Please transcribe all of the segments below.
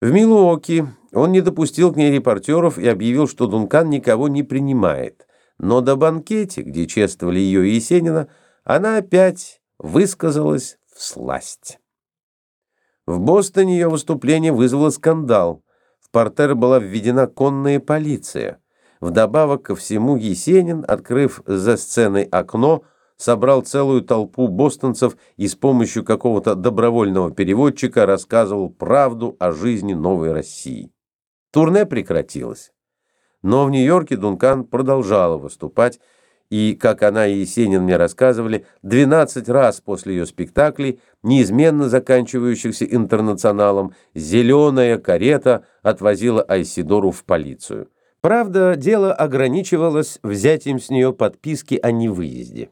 В Милуоки он не допустил к ней репортеров и объявил, что Дункан никого не принимает. Но до банкете, где чествовали ее и Есенина, она опять высказалась в сласть. В Бостоне ее выступление вызвало скандал. В портер была введена конная полиция. Вдобавок ко всему Есенин, открыв за сценой окно, собрал целую толпу бостонцев и с помощью какого-то добровольного переводчика рассказывал правду о жизни новой России. Турне прекратилось. Но в Нью-Йорке Дункан продолжала выступать, и, как она и Есенин мне рассказывали, 12 раз после ее спектаклей, неизменно заканчивающихся интернационалом, «Зеленая карета» отвозила Айсидору в полицию. Правда, дело ограничивалось взятием с нее подписки о невыезде.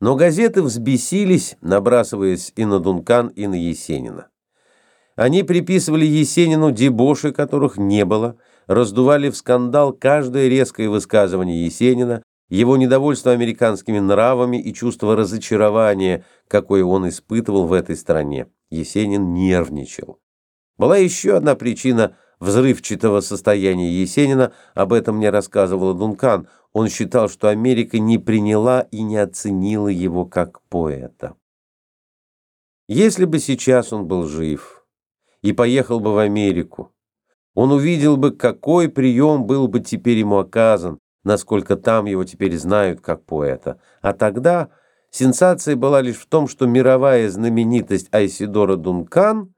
Но газеты взбесились, набрасываясь и на Дункан, и на Есенина. Они приписывали Есенину дебоши, которых не было, раздували в скандал каждое резкое высказывание Есенина, его недовольство американскими нравами и чувство разочарования, какое он испытывал в этой стране. Есенин нервничал. Была еще одна причина взрывчатого состояния Есенина, об этом мне рассказывала Дункан. Он считал, что Америка не приняла и не оценила его как поэта. Если бы сейчас он был жив и поехал бы в Америку, он увидел бы, какой прием был бы теперь ему оказан, насколько там его теперь знают как поэта. А тогда сенсация была лишь в том, что мировая знаменитость Айсидора Дункан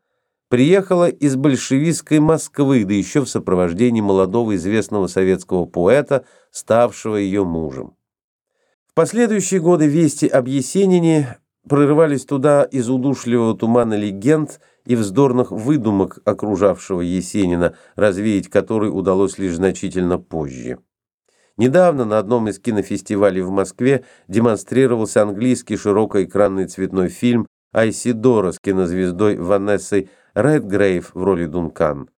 приехала из большевистской Москвы, да еще в сопровождении молодого известного советского поэта, ставшего ее мужем. В последующие годы вести об Есенине прорывались туда из удушливого тумана легенд и вздорных выдумок окружавшего Есенина, развеять который удалось лишь значительно позже. Недавно на одном из кинофестивалей в Москве демонстрировался английский широкоэкранный цветной фильм «Айсидора» с кинозвездой Ванессой Редгрейв в роли Дункан.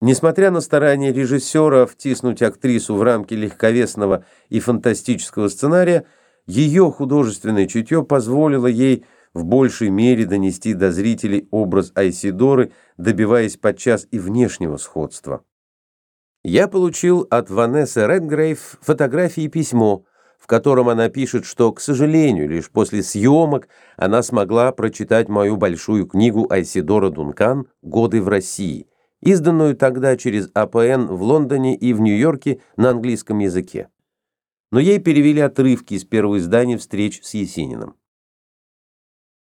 Несмотря на старания режиссера втиснуть актрису в рамки легковесного и фантастического сценария, ее художественное чутье позволило ей в большей мере донести до зрителей образ Айсидоры, добиваясь подчас и внешнего сходства. Я получил от Ванессы Редгрейв фотографии и письмо, котором она пишет, что, к сожалению, лишь после съемок она смогла прочитать мою большую книгу Айсидора Дункан «Годы в России», изданную тогда через АПН в Лондоне и в Нью-Йорке на английском языке. Но ей перевели отрывки из первого издания встреч с Есениным.